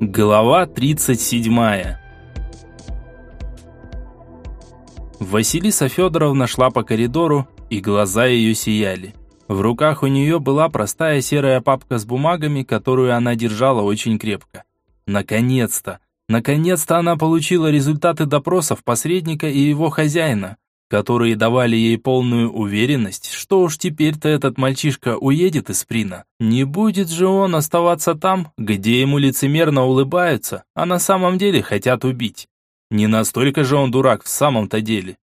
Глава 37. Василиса Федоровна шла по коридору, и глаза ее сияли. В руках у нее была простая серая папка с бумагами, которую она держала очень крепко. Наконец-то! Наконец-то она получила результаты допросов посредника и его хозяина которые давали ей полную уверенность, что уж теперь-то этот мальчишка уедет из Прина. Не будет же он оставаться там, где ему лицемерно улыбаются, а на самом деле хотят убить. Не настолько же он дурак в самом-то деле.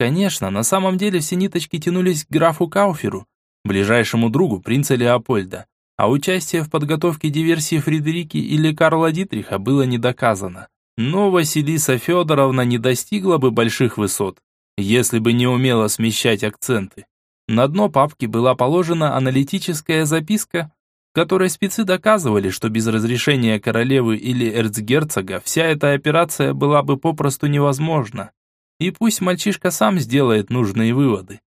Конечно, на самом деле все ниточки тянулись к графу Кауферу, ближайшему другу принца Леопольда, а участие в подготовке диверсии Фредерики или Карла Дитриха было не доказано. Но Василиса Федоровна не достигла бы больших высот, если бы не умела смещать акценты. На дно папки была положена аналитическая записка, в которой спецы доказывали, что без разрешения королевы или эрцгерцога вся эта операция была бы попросту невозможна. И пусть мальчишка сам сделает нужные выводы.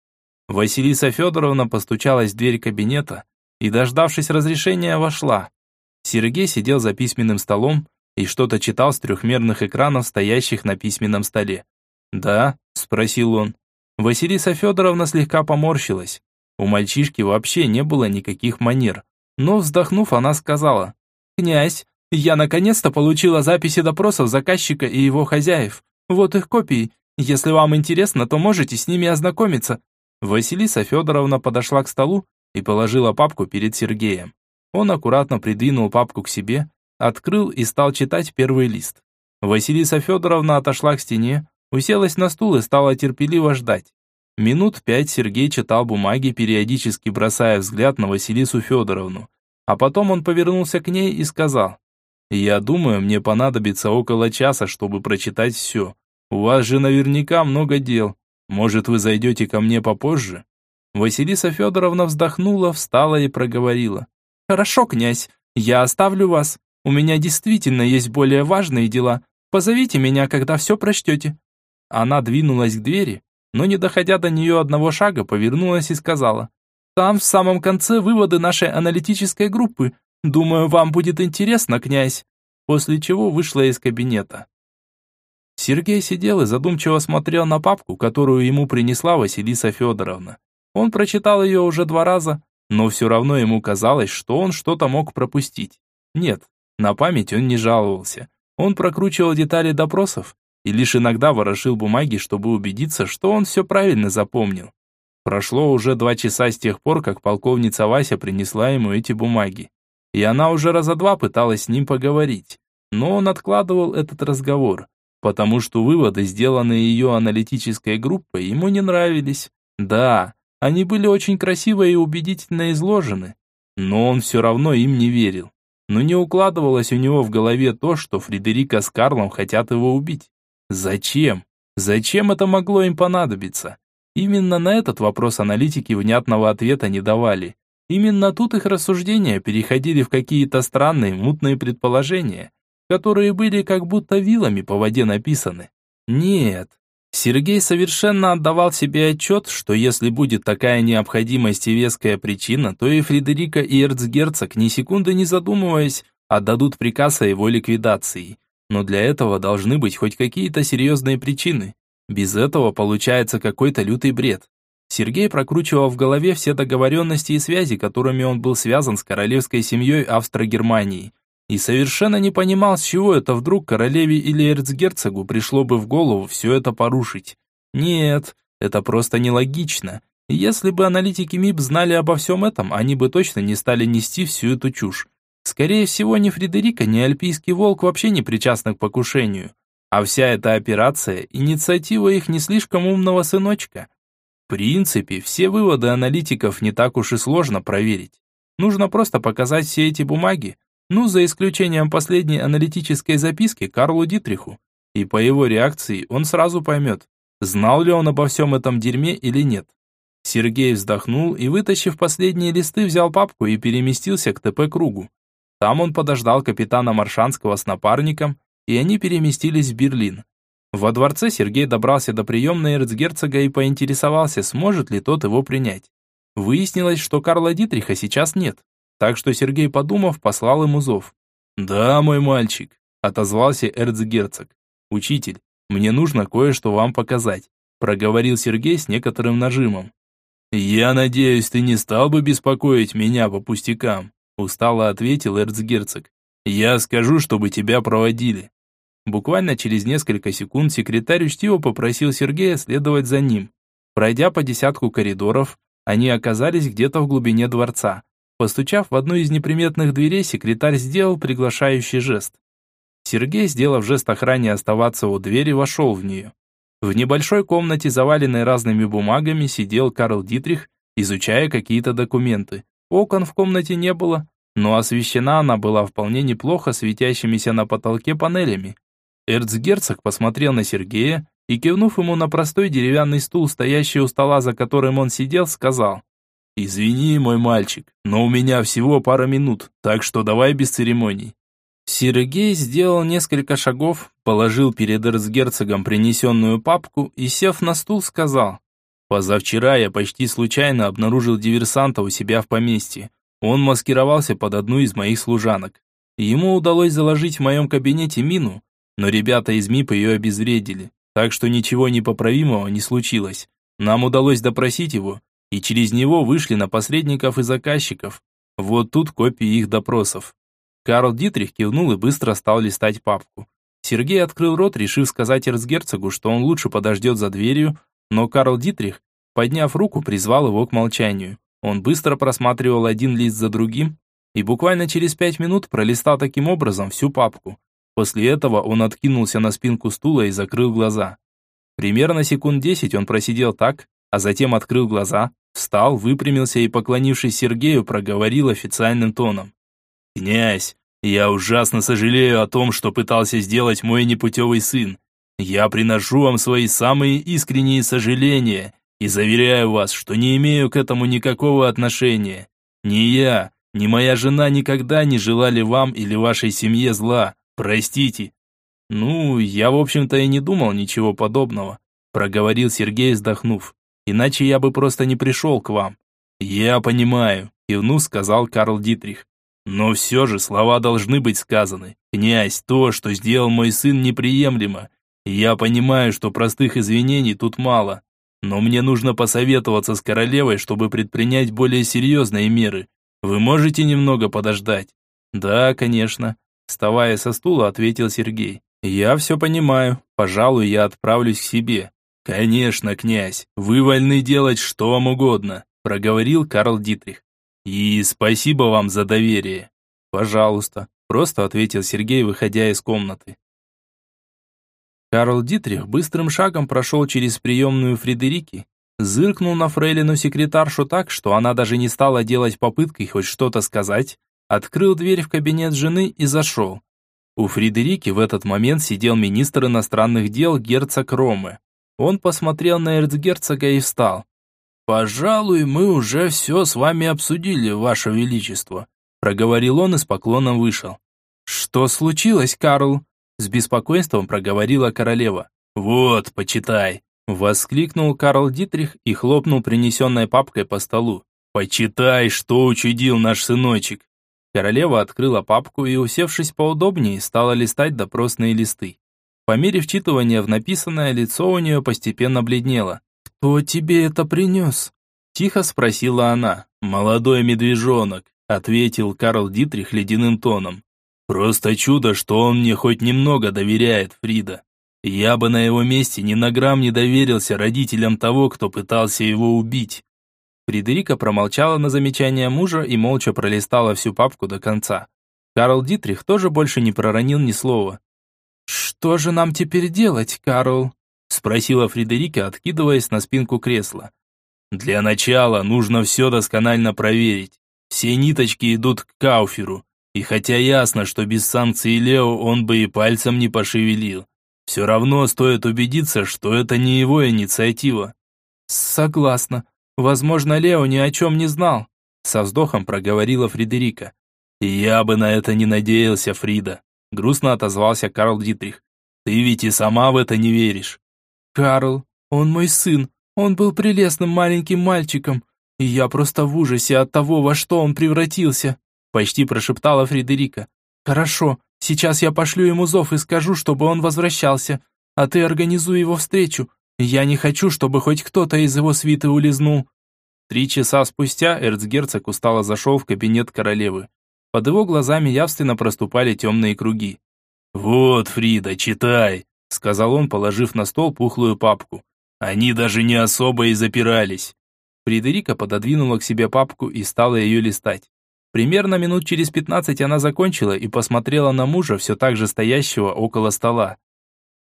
Василиса Федоровна постучалась в дверь кабинета и, дождавшись разрешения, вошла. Сергей сидел за письменным столом и что-то читал с трехмерных экранов, стоящих на письменном столе. «Да?» – спросил он. Василиса Федоровна слегка поморщилась. У мальчишки вообще не было никаких манер. Но, вздохнув, она сказала, «Князь, я наконец-то получила записи допросов заказчика и его хозяев. Вот их копии. Если вам интересно, то можете с ними ознакомиться». Василиса Федоровна подошла к столу и положила папку перед Сергеем. Он аккуратно придвинул папку к себе, открыл и стал читать первый лист. Василиса Федоровна отошла к стене, Уселась на стул и стала терпеливо ждать. Минут пять Сергей читал бумаги, периодически бросая взгляд на Василису Федоровну. А потом он повернулся к ней и сказал, «Я думаю, мне понадобится около часа, чтобы прочитать все. У вас же наверняка много дел. Может, вы зайдете ко мне попозже?» Василиса Федоровна вздохнула, встала и проговорила. «Хорошо, князь, я оставлю вас. У меня действительно есть более важные дела. Позовите меня, когда все прочтете». Она двинулась к двери, но не доходя до нее одного шага, повернулась и сказала, «Там в самом конце выводы нашей аналитической группы. Думаю, вам будет интересно, князь». После чего вышла из кабинета. Сергей сидел и задумчиво смотрел на папку, которую ему принесла Василиса Федоровна. Он прочитал ее уже два раза, но все равно ему казалось, что он что-то мог пропустить. Нет, на память он не жаловался. Он прокручивал детали допросов и лишь иногда ворошил бумаги, чтобы убедиться, что он все правильно запомнил. Прошло уже два часа с тех пор, как полковница Вася принесла ему эти бумаги. И она уже раза два пыталась с ним поговорить. Но он откладывал этот разговор, потому что выводы, сделанные ее аналитической группой, ему не нравились. Да, они были очень красиво и убедительно изложены, но он все равно им не верил. Но не укладывалось у него в голове то, что Фредерика с Карлом хотят его убить. Зачем? Зачем это могло им понадобиться? Именно на этот вопрос аналитики внятного ответа не давали. Именно тут их рассуждения переходили в какие-то странные, мутные предположения, которые были как будто вилами по воде написаны. Нет, Сергей совершенно отдавал себе отчет, что если будет такая необходимость и веская причина, то и Фредерика и эрцгерцог, ни секунды не задумываясь, отдадут приказ о его ликвидации. Но для этого должны быть хоть какие-то серьезные причины. Без этого получается какой-то лютый бред. Сергей прокручивал в голове все договоренности и связи, которыми он был связан с королевской семьей Австро-Германии. И совершенно не понимал, с чего это вдруг королеве или эрцгерцогу пришло бы в голову все это порушить. Нет, это просто нелогично. Если бы аналитики МИП знали обо всем этом, они бы точно не стали нести всю эту чушь. Скорее всего, ни Фредерика, ни Альпийский волк вообще не причастны к покушению. А вся эта операция – инициатива их не слишком умного сыночка. В принципе, все выводы аналитиков не так уж и сложно проверить. Нужно просто показать все эти бумаги, ну, за исключением последней аналитической записки Карлу Дитриху. И по его реакции он сразу поймет, знал ли он обо всем этом дерьме или нет. Сергей вздохнул и, вытащив последние листы, взял папку и переместился к ТП-кругу. Там он подождал капитана Маршанского с напарником, и они переместились в Берлин. Во дворце Сергей добрался до приемной эрцгерцога и поинтересовался, сможет ли тот его принять. Выяснилось, что Карла Дитриха сейчас нет, так что Сергей, подумав, послал ему зов. «Да, мой мальчик», — отозвался эрцгерцог. «Учитель, мне нужно кое-что вам показать», — проговорил Сергей с некоторым нажимом. «Я надеюсь, ты не стал бы беспокоить меня по пустякам», — устало ответил эрцгерцог. «Я скажу, чтобы тебя проводили». Буквально через несколько секунд секретарь учтиво попросил Сергея следовать за ним. Пройдя по десятку коридоров, они оказались где-то в глубине дворца. Постучав в одну из неприметных дверей, секретарь сделал приглашающий жест. Сергей, сделав жест охране оставаться у двери, вошел в нее. В небольшой комнате, заваленной разными бумагами, сидел Карл Дитрих, изучая какие-то документы. Окон в комнате не было, но освещена она была вполне неплохо светящимися на потолке панелями. Эрцгерцог посмотрел на Сергея и, кивнув ему на простой деревянный стул, стоящий у стола, за которым он сидел, сказал «Извини, мой мальчик, но у меня всего пара минут, так что давай без церемоний». Сергей сделал несколько шагов, положил перед эрцгерцогом принесенную папку и, сев на стул, сказал «Позавчера я почти случайно обнаружил диверсанта у себя в поместье. Он маскировался под одну из моих служанок. Ему удалось заложить в моем кабинете мину, но ребята из МИП ее обезвредили, так что ничего непоправимого не случилось. Нам удалось допросить его, и через него вышли на посредников и заказчиков. Вот тут копии их допросов. Карл Дитрих кивнул и быстро стал листать папку. Сергей открыл рот, решив сказать эрцгерцогу, что он лучше подождет за дверью, но Карл Дитрих, подняв руку, призвал его к молчанию. Он быстро просматривал один лист за другим и буквально через пять минут пролистал таким образом всю папку. После этого он откинулся на спинку стула и закрыл глаза. Примерно секунд десять он просидел так, а затем открыл глаза, встал, выпрямился и, поклонившись Сергею, проговорил официальным тоном. «Князь, я ужасно сожалею о том, что пытался сделать мой непутевый сын. Я приношу вам свои самые искренние сожаления и заверяю вас, что не имею к этому никакого отношения. Ни я, ни моя жена никогда не желали вам или вашей семье зла. Простите. Ну, я, в общем-то, и не думал ничего подобного, проговорил Сергей, вздохнув. Иначе я бы просто не пришел к вам. Я понимаю, кивнув, сказал Карл Дитрих. Но все же слова должны быть сказаны. Князь, то, что сделал мой сын, неприемлемо. Я понимаю, что простых извинений тут мало. Но мне нужно посоветоваться с королевой, чтобы предпринять более серьезные меры. Вы можете немного подождать? Да, конечно. Вставая со стула, ответил Сергей. «Я все понимаю. Пожалуй, я отправлюсь к себе». «Конечно, князь, вы вольны делать что вам угодно», проговорил Карл Дитрих. «И спасибо вам за доверие». «Пожалуйста», просто ответил Сергей, выходя из комнаты. Карл Дитрих быстрым шагом прошел через приемную Фредерики, зыркнул на фрейлину секретаршу так, что она даже не стала делать попытки хоть что-то сказать, открыл дверь в кабинет жены и зашел. У Фредерики в этот момент сидел министр иностранных дел герцог Ромы. Он посмотрел на эрцгерцога и встал. «Пожалуй, мы уже все с вами обсудили, ваше величество», проговорил он и с поклоном вышел. «Что случилось, Карл?» С беспокойством проговорила королева. «Вот, почитай!» Воскликнул Карл Дитрих и хлопнул принесенной папкой по столу. «Почитай, что учудил наш сыночек!» Королева открыла папку и, усевшись поудобнее, стала листать допросные листы. По мере вчитывания в написанное, лицо у нее постепенно бледнело. «Кто тебе это принес?» Тихо спросила она. «Молодой медвежонок», ответил Карл Дитрих ледяным тоном. «Просто чудо, что он мне хоть немного доверяет, Фрида. Я бы на его месте ни на грамм не доверился родителям того, кто пытался его убить. Фредерика промолчала на замечание мужа и молча пролистала всю папку до конца. Карл Дитрих тоже больше не проронил ни слова. «Что же нам теперь делать, Карл?» спросила Фредерика, откидываясь на спинку кресла. «Для начала нужно все досконально проверить. Все ниточки идут к Кауферу, и хотя ясно, что без санкций Лео он бы и пальцем не пошевелил, все равно стоит убедиться, что это не его инициатива». «Согласна», Возможно, Лео ни о чем не знал, со вздохом проговорила Фредерика. Я бы на это не надеялся, Фрида, грустно отозвался Карл Дитрих. Ты ведь и сама в это не веришь. Карл, он мой сын. Он был прелестным маленьким мальчиком, и я просто в ужасе от того, во что он превратился, почти прошептала Фредерика. Хорошо, сейчас я пошлю ему зов и скажу, чтобы он возвращался, а ты организуй его встречу. Я не хочу, чтобы хоть кто-то из его свиты улизнул». Три часа спустя эрцгерцог устало зашел в кабинет королевы. Под его глазами явственно проступали темные круги. «Вот, Фрида, читай», — сказал он, положив на стол пухлую папку. «Они даже не особо и запирались». Фредерика пододвинула к себе папку и стала ее листать. Примерно минут через пятнадцать она закончила и посмотрела на мужа, все так же стоящего около стола.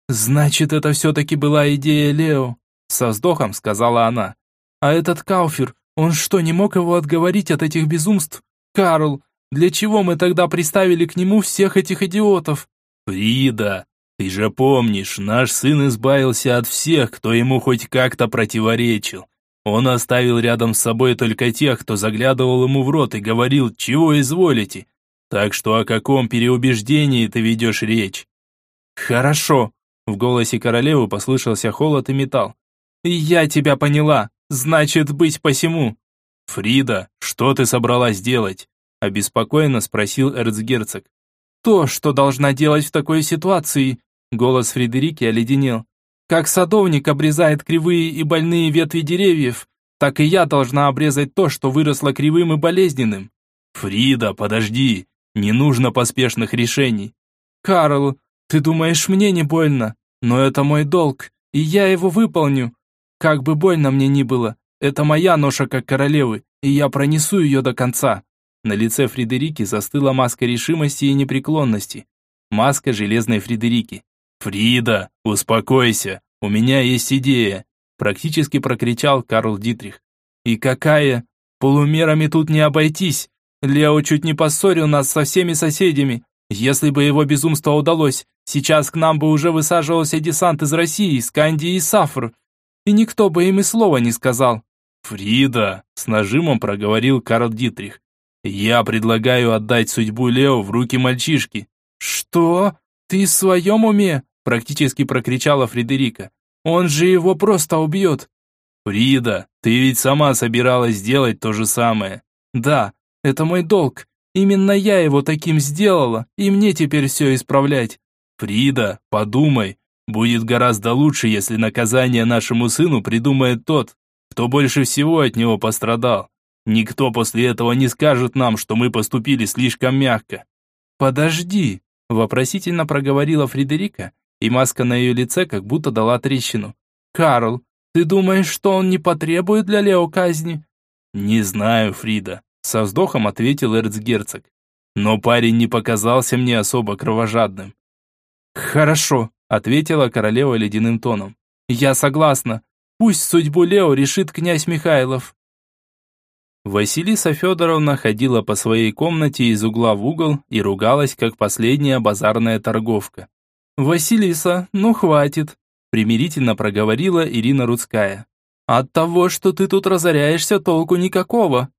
«Значит, это все-таки была идея Лео», — со вздохом сказала она. «А этот Кауфер, он что, не мог его отговорить от этих безумств? Карл, для чего мы тогда приставили к нему всех этих идиотов?» «Фрида, ты же помнишь, наш сын избавился от всех, кто ему хоть как-то противоречил. Он оставил рядом с собой только тех, кто заглядывал ему в рот и говорил «чего изволите». Так что о каком переубеждении ты ведешь речь? Хорошо. В голосе королевы послышался холод и металл. Я тебя поняла. Значит, быть посему. Фрида, что ты собралась делать? Обеспокоенно спросил эрцгерцог. То, что должна делать в такой ситуации. Голос Фредерики оледенел. Как садовник обрезает кривые и больные ветви деревьев, так и я должна обрезать то, что выросло кривым и болезненным. Фрида, подожди, не нужно поспешных решений. Карл, ты думаешь, мне не больно? Но это мой долг, и я его выполню. Как бы больно мне ни было, это моя ноша как королевы, и я пронесу ее до конца. На лице Фредерики застыла маска решимости и непреклонности. Маска железной Фредерики. «Фрида, успокойся, у меня есть идея», практически прокричал Карл Дитрих. «И какая? Полумерами тут не обойтись. Лео чуть не поссорил нас со всеми соседями. Если бы его безумство удалось, сейчас к нам бы уже высаживался десант из России, Скандии и Сафр. И никто бы им и слова не сказал». «Фрида», с нажимом проговорил Карл Дитрих. «Я предлагаю отдать судьбу Лео в руки мальчишки». «Что? Ты в своем уме?» Практически прокричала Фредерика. «Он же его просто убьет!» «Фрида, ты ведь сама собиралась сделать то же самое!» «Да, это мой долг. Именно я его таким сделала, и мне теперь все исправлять». «Фрида, подумай, будет гораздо лучше, если наказание нашему сыну придумает тот, кто больше всего от него пострадал. Никто после этого не скажет нам, что мы поступили слишком мягко». «Подожди», – вопросительно проговорила Фредерика, и маска на ее лице как будто дала трещину. «Карл, ты думаешь, что он не потребует для Лео казни?» «Не знаю, Фрида», — со вздохом ответил эрцгерцог. «Но парень не показался мне особо кровожадным». «Хорошо», — ответила королева ледяным тоном. «Я согласна. Пусть судьбу Лео решит князь Михайлов». Василиса Федоровна ходила по своей комнате из угла в угол и ругалась, как последняя базарная торговка. «Василиса, ну хватит», – примирительно проговорила Ирина Рудская. «От того, что ты тут разоряешься, толку никакого».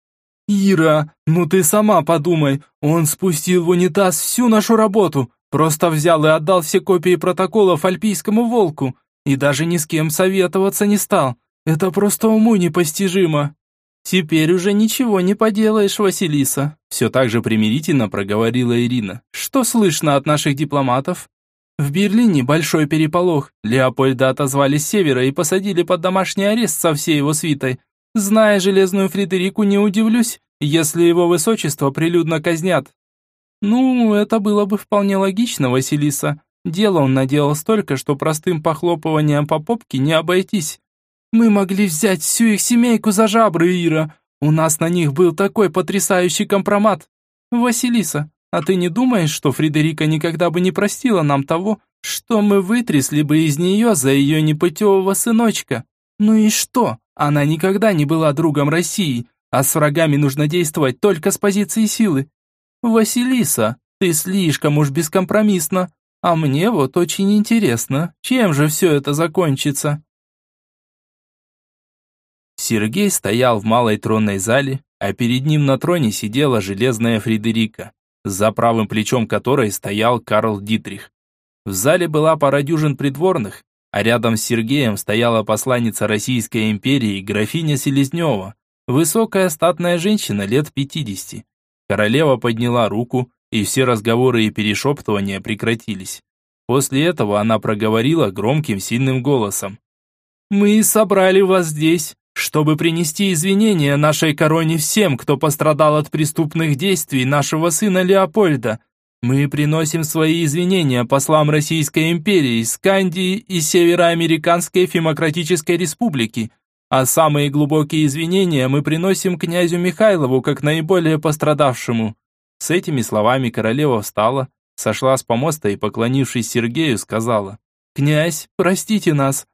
«Ира, ну ты сама подумай, он спустил в унитаз всю нашу работу, просто взял и отдал все копии протоколов Альпийскому волку, и даже ни с кем советоваться не стал. Это просто уму непостижимо». «Теперь уже ничего не поделаешь, Василиса», все так же примирительно проговорила Ирина. «Что слышно от наших дипломатов?» В Берлине большой переполох. Леопольда отозвали с севера и посадили под домашний арест со всей его свитой. Зная железную Фредерику, не удивлюсь, если его высочество прилюдно казнят. Ну, это было бы вполне логично, Василиса. Дело он наделал столько, что простым похлопыванием по попке не обойтись. Мы могли взять всю их семейку за жабры, Ира. У нас на них был такой потрясающий компромат. Василиса, а ты не думаешь, что Фредерика никогда бы не простила нам того, что мы вытрясли бы из нее за ее непутевого сыночка? Ну и что? Она никогда не была другом России, а с врагами нужно действовать только с позиции силы. Василиса, ты слишком уж бескомпромиссна, а мне вот очень интересно, чем же все это закончится?» Сергей стоял в малой тронной зале, а перед ним на троне сидела железная Фредерика за правым плечом которой стоял Карл Дитрих. В зале была пара дюжин придворных, а рядом с Сергеем стояла посланница Российской империи графиня Селезнева, высокая статная женщина лет 50. Королева подняла руку, и все разговоры и перешептывания прекратились. После этого она проговорила громким сильным голосом. «Мы собрали вас здесь, чтобы принести извинения нашей короне всем, кто пострадал от преступных действий нашего сына Леопольда. Мы приносим свои извинения послам Российской империи, Скандии и Североамериканской Фемократической Республики, а самые глубокие извинения мы приносим князю Михайлову как наиболее пострадавшему». С этими словами королева встала, сошла с помоста и, поклонившись Сергею, сказала, «Князь, простите нас».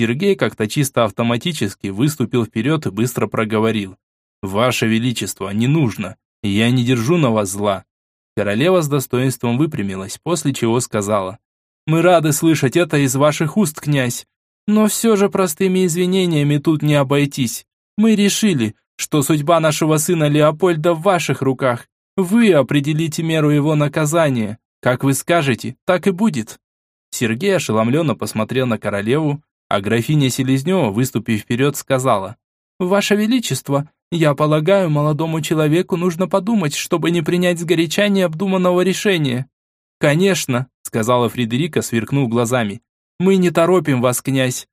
Сергей как-то чисто автоматически выступил вперед и быстро проговорил, «Ваше Величество, не нужно, я не держу на вас зла». Королева с достоинством выпрямилась, после чего сказала, «Мы рады слышать это из ваших уст, князь, но все же простыми извинениями тут не обойтись. Мы решили, что судьба нашего сына Леопольда в ваших руках. Вы определите меру его наказания. Как вы скажете, так и будет». Сергей ошеломленно посмотрел на королеву, а графиня Селезнева, выступив вперед, сказала, «Ваше Величество, я полагаю, молодому человеку нужно подумать, чтобы не принять сгоряча необдуманного решения». «Конечно», — сказала Фредерика, сверкнув глазами, «мы не торопим вас, князь».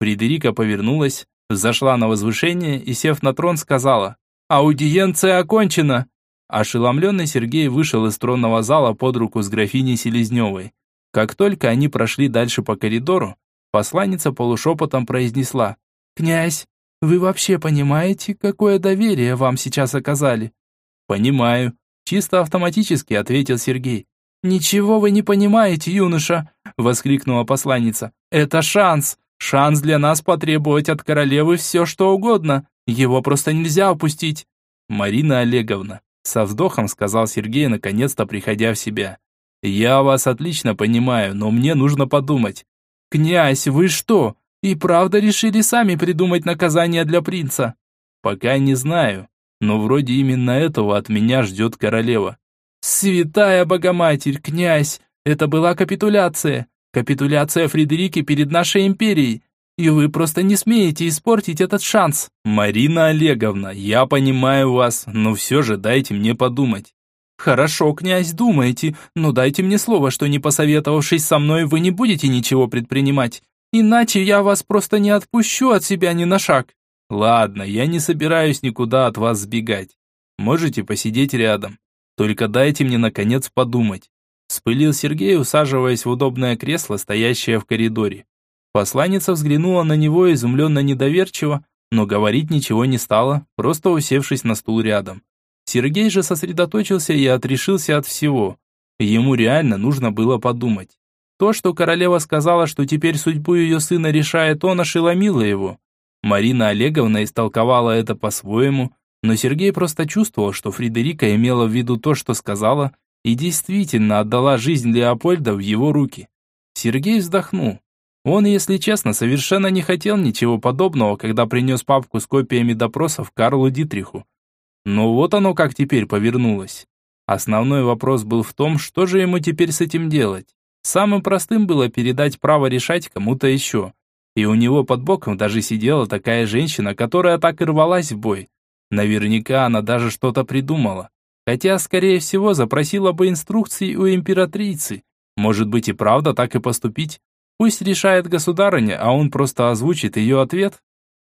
Фредерика повернулась, зашла на возвышение и, сев на трон, сказала, «Аудиенция окончена!» Ошеломленный Сергей вышел из тронного зала под руку с графиней Селезневой. Как только они прошли дальше по коридору, посланница полушепотом произнесла «Князь, вы вообще понимаете, какое доверие вам сейчас оказали?» «Понимаю», – чисто автоматически ответил Сергей. «Ничего вы не понимаете, юноша!» – воскликнула посланница. «Это шанс! Шанс для нас потребовать от королевы все, что угодно. Его просто нельзя упустить!» «Марина Олеговна, со вздохом сказал Сергей, наконец-то приходя в себя. «Я вас отлично понимаю, но мне нужно подумать». «Князь, вы что, и правда решили сами придумать наказание для принца?» «Пока не знаю, но вроде именно этого от меня ждет королева». «Святая Богоматерь, князь, это была капитуляция. Капитуляция Фредерики перед нашей империей. И вы просто не смеете испортить этот шанс. Марина Олеговна, я понимаю вас, но все же дайте мне подумать. Хорошо, князь, думаете, но дайте мне слово, что не посоветовавшись со мной, вы не будете ничего предпринимать. Иначе я вас просто не отпущу от себя ни на шаг. Ладно, я не собираюсь никуда от вас сбегать. Можете посидеть рядом. Только дайте мне, наконец, подумать. Спылил Сергей, усаживаясь в удобное кресло, стоящее в коридоре. Посланница взглянула на него изумленно недоверчиво, но говорить ничего не стала, просто усевшись на стул рядом. Сергей же сосредоточился и отрешился от всего. Ему реально нужно было подумать. То, что королева сказала, что теперь судьбу ее сына решает он, ошеломило его. Марина Олеговна истолковала это по-своему, но Сергей просто чувствовал, что Фредерика имела в виду то, что сказала, и действительно отдала жизнь Леопольда в его руки. Сергей вздохнул. Он, если честно, совершенно не хотел ничего подобного, когда принес папку с копиями допросов Карлу Дитриху. Но вот оно как теперь повернулось. Основной вопрос был в том, что же ему теперь с этим делать. Самым простым было передать право решать кому-то еще. И у него под боком даже сидела такая женщина, которая так и рвалась в бой. Наверняка она даже что-то придумала. Хотя, скорее всего, запросила бы инструкции у императрицы. Может быть и правда так и поступить. Пусть решает государыня, а он просто озвучит ее ответ.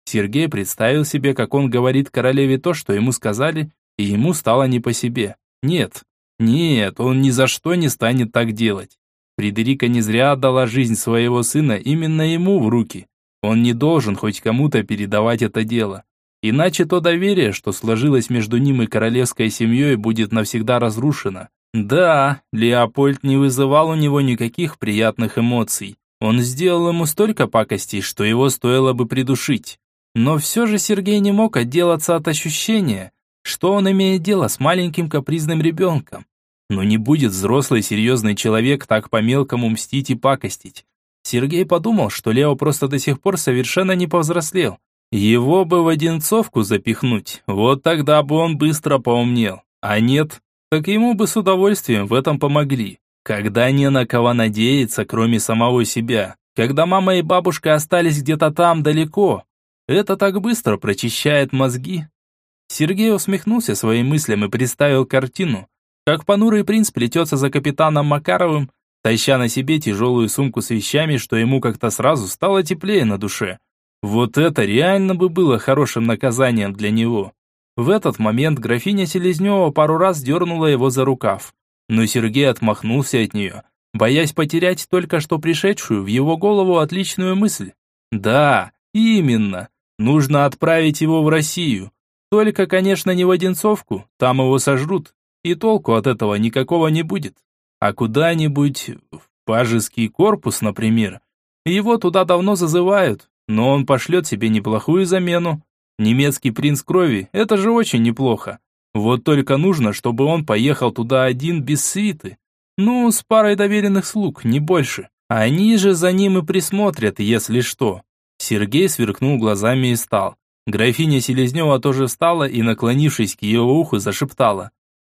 Сергей представил себе, как он говорит королеве то, что ему сказали, и ему стало не по себе. Нет, нет, он ни за что не станет так делать. Фредерика не зря отдала жизнь своего сына именно ему в руки. Он не должен хоть кому-то передавать это дело. Иначе то доверие, что сложилось между ним и королевской семьей, будет навсегда разрушено. Да, Леопольд не вызывал у него никаких приятных эмоций. Он сделал ему столько пакостей, что его стоило бы придушить. Но все же Сергей не мог отделаться от ощущения, что он имеет дело с маленьким капризным ребенком. Но не будет взрослый серьезный человек так по-мелкому мстить и пакостить. Сергей подумал, что Лео просто до сих пор совершенно не повзрослел. Его бы в Одинцовку запихнуть, вот тогда бы он быстро поумнел. А нет, так ему бы с удовольствием в этом помогли. Когда не на кого надеяться, кроме самого себя. Когда мама и бабушка остались где-то там далеко. Это так быстро прочищает мозги. Сергей усмехнулся своим мыслям и представил картину, как понурый принц плетется за капитаном Макаровым, таща на себе тяжелую сумку с вещами, что ему как-то сразу стало теплее на душе. Вот это реально бы было хорошим наказанием для него. В этот момент графиня Селезнева пару раз дернула его за рукав. Но Сергей отмахнулся от нее, боясь потерять только что пришедшую в его голову отличную мысль. Да, именно. Нужно отправить его в Россию. Только, конечно, не в Одинцовку, там его сожрут. И толку от этого никакого не будет. А куда-нибудь в пажеский корпус, например. Его туда давно зазывают, но он пошлет себе неплохую замену. Немецкий принц крови – это же очень неплохо. Вот только нужно, чтобы он поехал туда один без свиты. Ну, с парой доверенных слуг, не больше. Они же за ним и присмотрят, если что. Сергей сверкнул глазами и стал. Графиня Селезнева тоже встала и, наклонившись к ее уху, зашептала.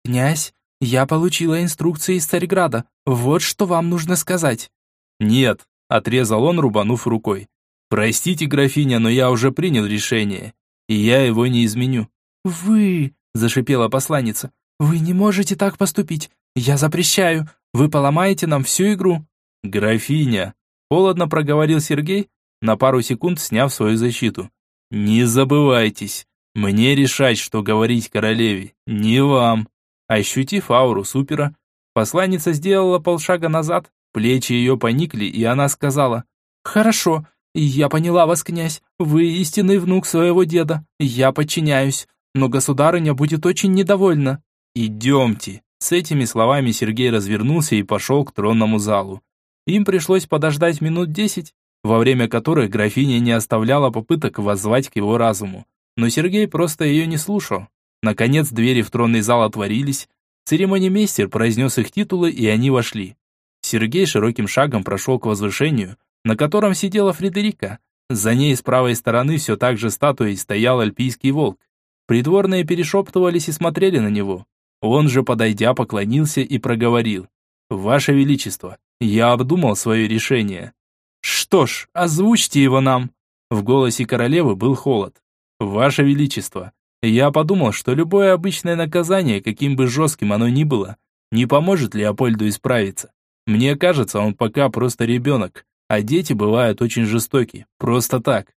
«Князь, я получила инструкции из Царьграда. Вот что вам нужно сказать». «Нет», — отрезал он, рубанув рукой. «Простите, графиня, но я уже принял решение, и я его не изменю». «Вы...» — зашипела посланница. «Вы не можете так поступить. Я запрещаю. Вы поломаете нам всю игру». «Графиня», — холодно проговорил Сергей, на пару секунд сняв свою защиту. «Не забывайтесь, мне решать, что говорить королеве, не вам». Ощутив ауру супера, посланница сделала полшага назад, плечи ее поникли, и она сказала, «Хорошо, я поняла вас, князь, вы истинный внук своего деда, я подчиняюсь, но государыня будет очень недовольна». «Идемте». С этими словами Сергей развернулся и пошел к тронному залу. Им пришлось подождать минут десять, во время которых графиня не оставляла попыток воззвать к его разуму. Но Сергей просто ее не слушал. Наконец двери в тронный зал отворились, церемонимейстер произнес их титулы, и они вошли. Сергей широким шагом прошел к возвышению, на котором сидела Фредерика. За ней с правой стороны все так же статуей стоял альпийский волк. Придворные перешептывались и смотрели на него. Он же, подойдя, поклонился и проговорил. «Ваше Величество, я обдумал свое решение. «Что ж, озвучьте его нам!» В голосе королевы был холод. «Ваше Величество, я подумал, что любое обычное наказание, каким бы жестким оно ни было, не поможет Леопольду исправиться. Мне кажется, он пока просто ребенок, а дети бывают очень жестоки, просто так.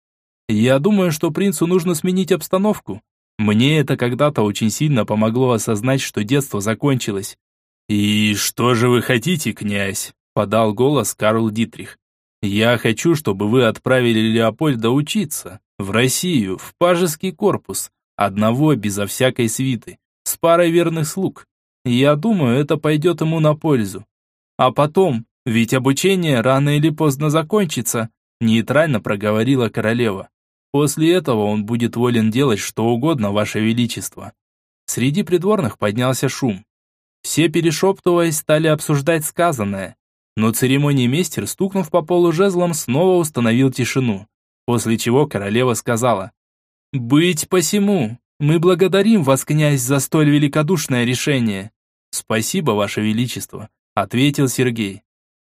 Я думаю, что принцу нужно сменить обстановку. Мне это когда-то очень сильно помогло осознать, что детство закончилось. «И что же вы хотите, князь?» – подал голос Карл Дитрих. Я хочу, чтобы вы отправили Леопольда учиться. В Россию, в пажеский корпус. Одного, безо всякой свиты. С парой верных слуг. Я думаю, это пойдет ему на пользу. А потом, ведь обучение рано или поздно закончится, нейтрально проговорила королева. После этого он будет волен делать что угодно, ваше величество. Среди придворных поднялся шум. Все перешептываясь стали обсуждать сказанное. Но церемониймейстер, стукнув по полу жезлом, снова установил тишину. После чего королева сказала, «Быть посему, мы благодарим вас, князь, за столь великодушное решение». «Спасибо, ваше величество», — ответил Сергей.